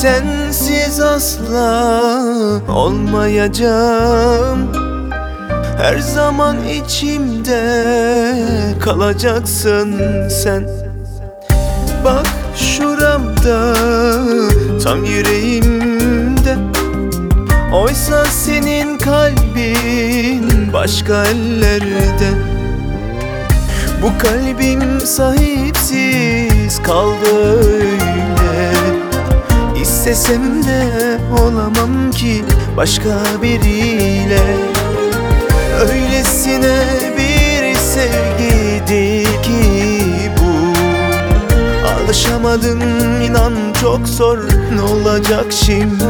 Sensiz asla olmayacağım Her zaman içimde kalacaksın sen. Bak şuramda tam yüreğimde. Oysa senin kalbin başka ellerde. Bu kalbim sahipsiz kaldı öyle. İstesem de olamam ki başka biriyle Öylesine bir sevgidir ki bu. Alışamadım inan çok zor ne olacak şimdi.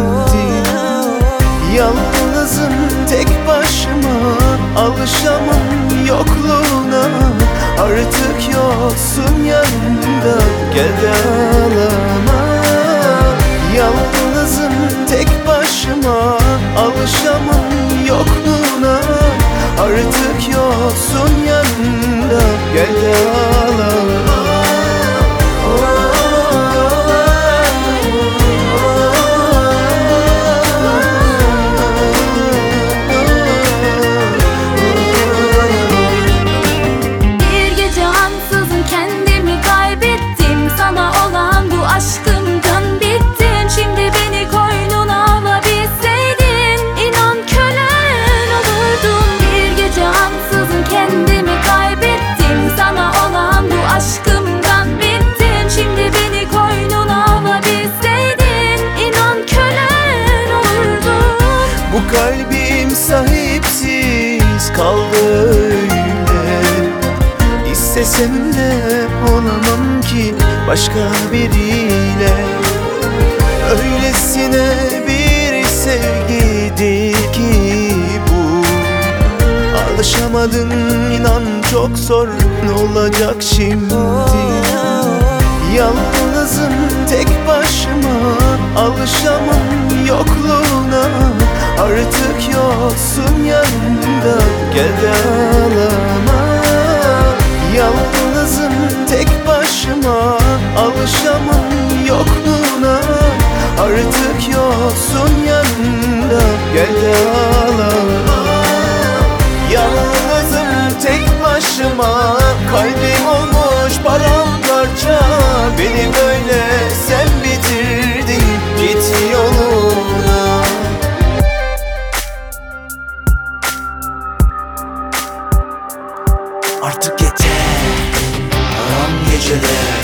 Yalnızım tek başıma alışamam yokluğuna. Artık yoksun yanımda gel de İstesem de olamam ki başka biriyle. Öylesine bir sevgidir ki bu. Alışamadım inan çok zor ne olacak şimdi. Yalnızım tek başıma alışamam yokluğuna. Artık yoksun yanımda gel de ağlama olsun yanında Gel de ağlama Yalnızım tek başıma Kalbim olmuş param paramparça. Beni böyle sen bitirdin Git yoluna. Artık yeter Karan geceler.